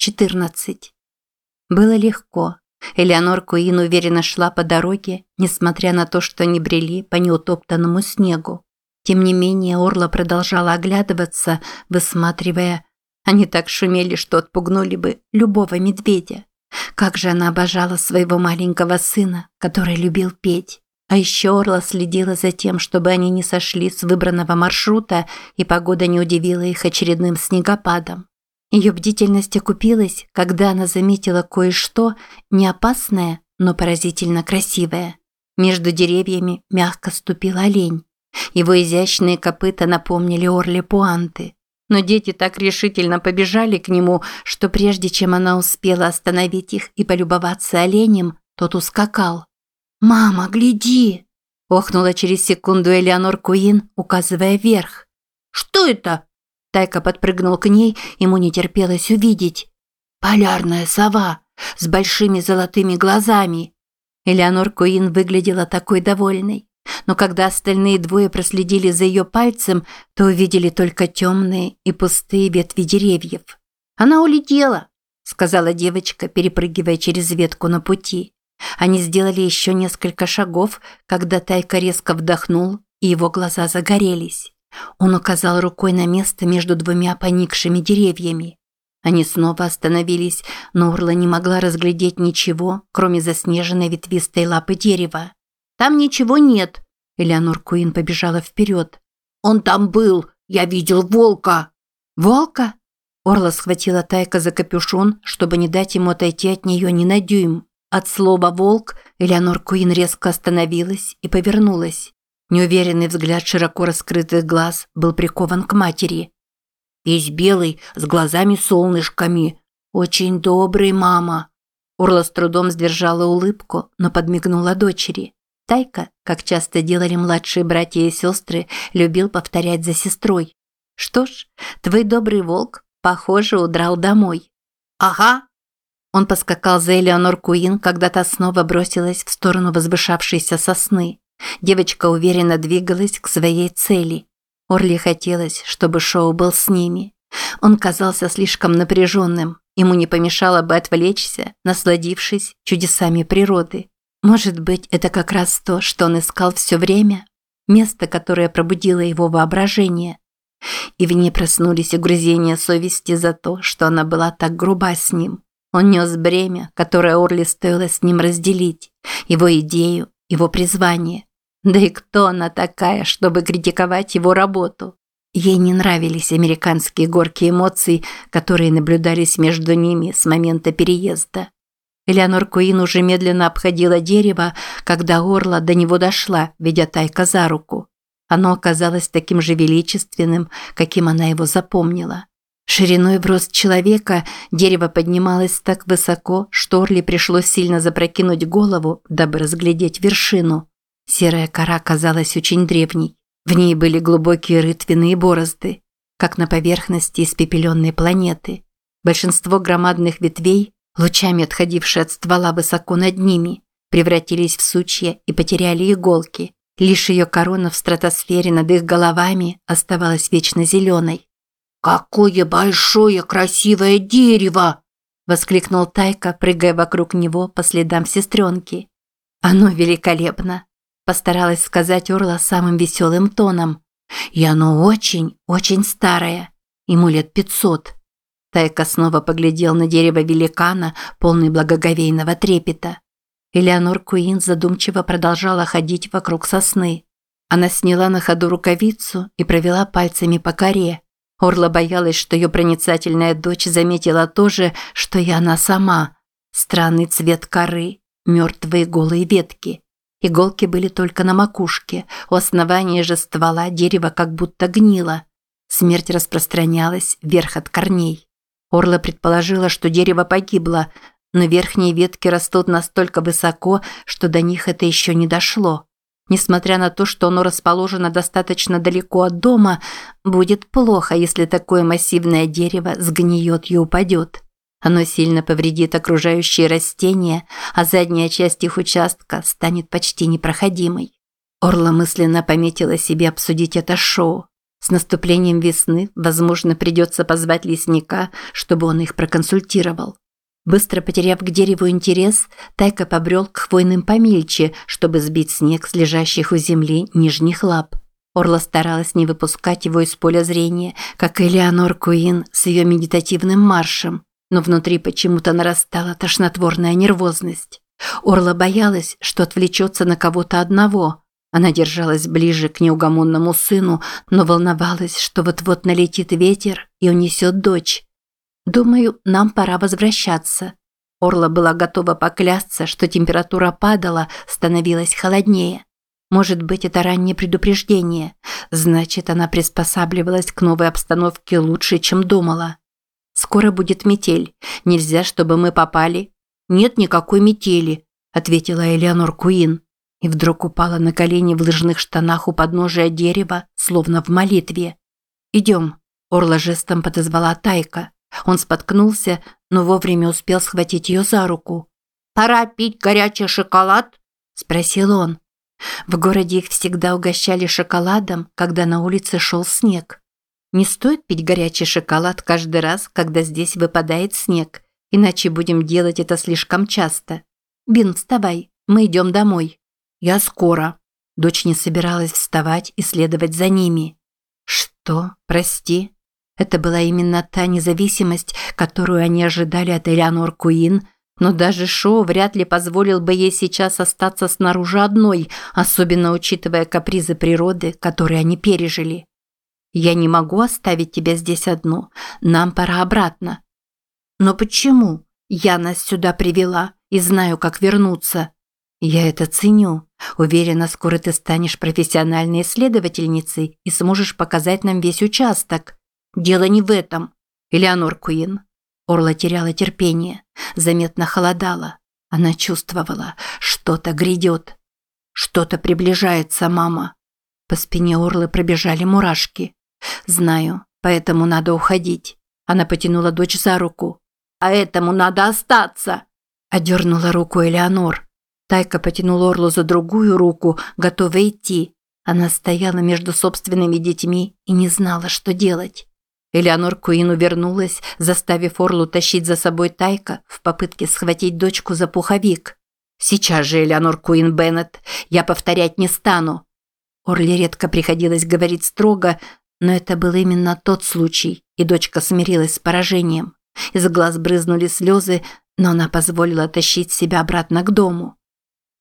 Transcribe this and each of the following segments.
14. Было легко. Элеонор Куин уверенно шла по дороге, несмотря на то, что не брели по неутоптанному снегу. Тем не менее, Орла продолжала оглядываться, высматривая. Они так шумели, что отпугнули бы любого медведя. Как же она обожала своего маленького сына, который любил петь. А еще Орла следила за тем, чтобы они не сошли с выбранного маршрута, и погода не удивила их очередным снегопадом. Ее бдительность окупилась, когда она заметила кое-что не опасное, но поразительно красивое. Между деревьями мягко ступил олень. Его изящные копыта напомнили Орле Пуанты. Но дети так решительно побежали к нему, что прежде чем она успела остановить их и полюбоваться оленем, тот ускакал. «Мама, гляди!» – охнула через секунду Элеонор Куин, указывая вверх. «Что это?» Тайка подпрыгнул к ней, ему не терпелось увидеть. «Полярная сова с большими золотыми глазами!» Элеонор Куин выглядела такой довольной. Но когда остальные двое проследили за ее пальцем, то увидели только темные и пустые ветви деревьев. «Она улетела», – сказала девочка, перепрыгивая через ветку на пути. Они сделали еще несколько шагов, когда Тайка резко вдохнул, и его глаза загорелись. Он указал рукой на место между двумя поникшими деревьями. Они снова остановились, но Урла не могла разглядеть ничего, кроме заснеженной ветвистой лапы дерева. «Там ничего нет!» Элеонор Куин побежала вперед. «Он там был! Я видел волка!» «Волка?» Орла схватила Тайка за капюшон, чтобы не дать ему отойти от нее ни на дюйм. От слова «волк» Элеонор Куин резко остановилась и повернулась. Неуверенный взгляд широко раскрытых глаз был прикован к матери. «Весь белый, с глазами-солнышками. Очень добрый, мама». Орла с трудом сдержала улыбку, но подмигнула дочери. Тайка, как часто делали младшие братья и сестры, любил повторять за сестрой. «Что ж, твой добрый волк, похоже, удрал домой». «Ага», он поскакал за Элеонор Куин, когда та снова бросилась в сторону возвышавшейся сосны. Девочка уверенно двигалась к своей цели. Орли хотелось, чтобы Шоу был с ними. Он казался слишком напряженным. Ему не помешало бы отвлечься, насладившись чудесами природы. Может быть, это как раз то, что он искал все время? Место, которое пробудило его воображение. И в ней проснулись угрызения совести за то, что она была так груба с ним. Он нес бремя, которое Орли стоило с ним разделить, его идею, его призвание. Да и кто она такая, чтобы критиковать его работу? Ей не нравились американские горки эмоций, которые наблюдались между ними с момента переезда. Элеонор Куин уже медленно обходила дерево, когда Орла до него дошла, ведя Тайка за руку. Оно оказалось таким же величественным, каким она его запомнила. Шириной в рост человека дерево поднималось так высоко, что Орли пришлось сильно запрокинуть голову, дабы разглядеть вершину. Серая кора казалась очень древней. В ней были глубокие рытвины и борозды, как на поверхности испепеленной планеты. Большинство громадных ветвей, лучами отходившие от ствола высоко над ними, превратились в сучья и потеряли иголки. Лишь ее корона в стратосфере над их головами оставалась вечно зеленой. «Какое большое красивое дерево!» – воскликнул Тайка, прыгая вокруг него по следам сестренки. «Оно великолепно!» – постаралась сказать Орла самым веселым тоном. «И оно очень, очень старое. Ему лет пятьсот». Тайка снова поглядел на дерево великана, полный благоговейного трепета. Элеонор Куин задумчиво продолжала ходить вокруг сосны. Она сняла на ходу рукавицу и провела пальцами по коре. Орла боялась, что ее проницательная дочь заметила то же, что и она сама. Странный цвет коры, мертвые голые ветки. Иголки были только на макушке, у основания же ствола дерево как будто гнило. Смерть распространялась вверх от корней. Орла предположила, что дерево погибло, но верхние ветки растут настолько высоко, что до них это еще не дошло. Несмотря на то, что оно расположено достаточно далеко от дома, будет плохо, если такое массивное дерево сгниет и упадет. Оно сильно повредит окружающие растения, а задняя часть их участка станет почти непроходимой. Орла мысленно пометила себе обсудить это шоу. С наступлением весны, возможно, придется позвать лесника, чтобы он их проконсультировал. Быстро потеряв к дереву интерес, Тайка побрел к хвойным помельче, чтобы сбить снег с лежащих у земли нижних лап. Орла старалась не выпускать его из поля зрения, как Элеонор Куин с ее медитативным маршем, но внутри почему-то нарастала тошнотворная нервозность. Орла боялась, что отвлечется на кого-то одного. Она держалась ближе к неугомонному сыну, но волновалась, что вот-вот налетит ветер и унесет дочь. «Думаю, нам пора возвращаться». Орла была готова поклясться, что температура падала, становилась холоднее. Может быть, это раннее предупреждение. Значит, она приспосабливалась к новой обстановке лучше, чем думала. Скоро будет метель. Нельзя, чтобы мы попали. Нет никакой метели, ответила Элеонор Куин. И вдруг упала на колени в лыжных штанах у подножия дерева, словно в молитве. «Идем», – Орла жестом подозвала Тайка. Он споткнулся, но вовремя успел схватить ее за руку. «Пора пить горячий шоколад?» – спросил он. В городе их всегда угощали шоколадом, когда на улице шел снег. Не стоит пить горячий шоколад каждый раз, когда здесь выпадает снег, иначе будем делать это слишком часто. Бин, вставай, мы идем домой. Я скоро. Дочь не собиралась вставать и следовать за ними. Что? Прости. Это была именно та независимость, которую они ожидали от Элеонор Куин, но даже Шоу вряд ли позволил бы ей сейчас остаться снаружи одной, особенно учитывая капризы природы, которые они пережили. Я не могу оставить тебя здесь одну. Нам пора обратно. Но почему? Я нас сюда привела и знаю, как вернуться. Я это ценю. Уверена, скоро ты станешь профессиональной исследовательницей и сможешь показать нам весь участок. Дело не в этом. Элеонор Куин. Орла теряла терпение, заметно холодала. Она чувствовала, что-то грядет. Что-то приближается, мама. По спине Орлы пробежали мурашки. «Знаю, поэтому надо уходить». Она потянула дочь за руку. «А этому надо остаться!» Одернула руку Элеонор. Тайка потянула Орлу за другую руку, готовая идти. Она стояла между собственными детьми и не знала, что делать. Элеонор Куин увернулась, заставив Орлу тащить за собой Тайка в попытке схватить дочку за пуховик. «Сейчас же, Элеонор Куин Беннет, я повторять не стану!» Орле редко приходилось говорить строго, но это был именно тот случай, и дочка смирилась с поражением. Из глаз брызнули слезы, но она позволила тащить себя обратно к дому.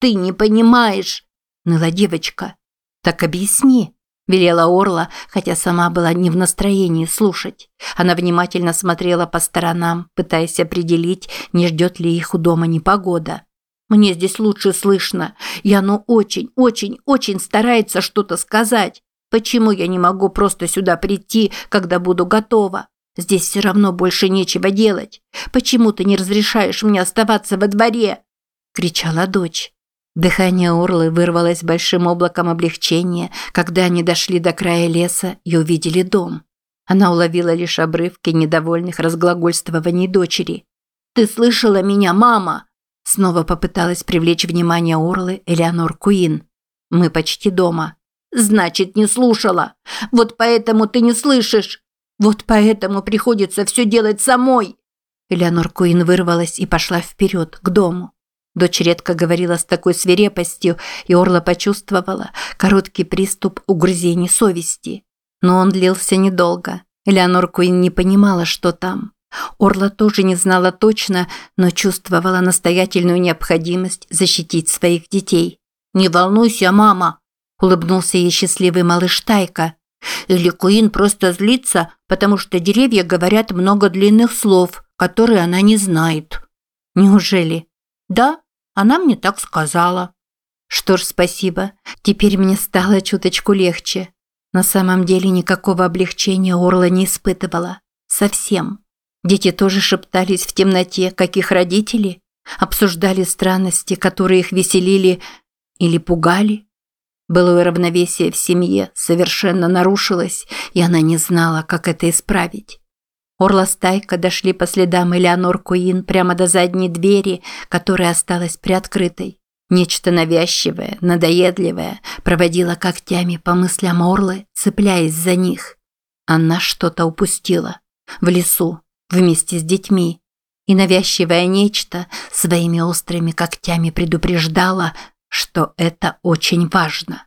«Ты не понимаешь!» – ныла девочка. «Так объясни!» – велела Орла, хотя сама была не в настроении слушать. Она внимательно смотрела по сторонам, пытаясь определить, не ждет ли их у дома непогода. «Мне здесь лучше слышно, и оно очень, очень, очень старается что-то сказать. Почему я не могу просто сюда прийти, когда буду готова? Здесь все равно больше нечего делать. Почему ты не разрешаешь мне оставаться во дворе?» – кричала дочь. Дыхание Орлы вырвалось большим облаком облегчения, когда они дошли до края леса и увидели дом. Она уловила лишь обрывки недовольных разглагольствований дочери. «Ты слышала меня, мама?» Снова попыталась привлечь внимание Орлы Элеонор Куин. «Мы почти дома», Значит, не слушала. Вот поэтому ты не слышишь. Вот поэтому приходится все делать самой. Элеонор Куин вырвалась и пошла вперед, к дому. Дочь редко говорила с такой свирепостью, и Орла почувствовала короткий приступ угрызений совести. Но он длился недолго. Элеонор Куин не понимала, что там. Орла тоже не знала точно, но чувствовала настоятельную необходимость защитить своих детей. «Не волнуйся, мама!» Улыбнулся ей счастливый малыш Тайка. Или Куин просто злится, потому что деревья говорят много длинных слов, которые она не знает. Неужели? Да, она мне так сказала. Что ж, спасибо. Теперь мне стало чуточку легче. На самом деле никакого облегчения Орла не испытывала. Совсем. Дети тоже шептались в темноте, как их родители, обсуждали странности, которые их веселили или пугали. Былое равновесие в семье совершенно нарушилось, и она не знала, как это исправить. Орла с Тайка дошли по следам Элеонор Куин прямо до задней двери, которая осталась приоткрытой. Нечто навязчивое, надоедливое проводило когтями по мыслям Орлы, цепляясь за них. Она что-то упустила. В лесу, вместе с детьми. И навязчивое нечто своими острыми когтями предупреждало, что это очень важно.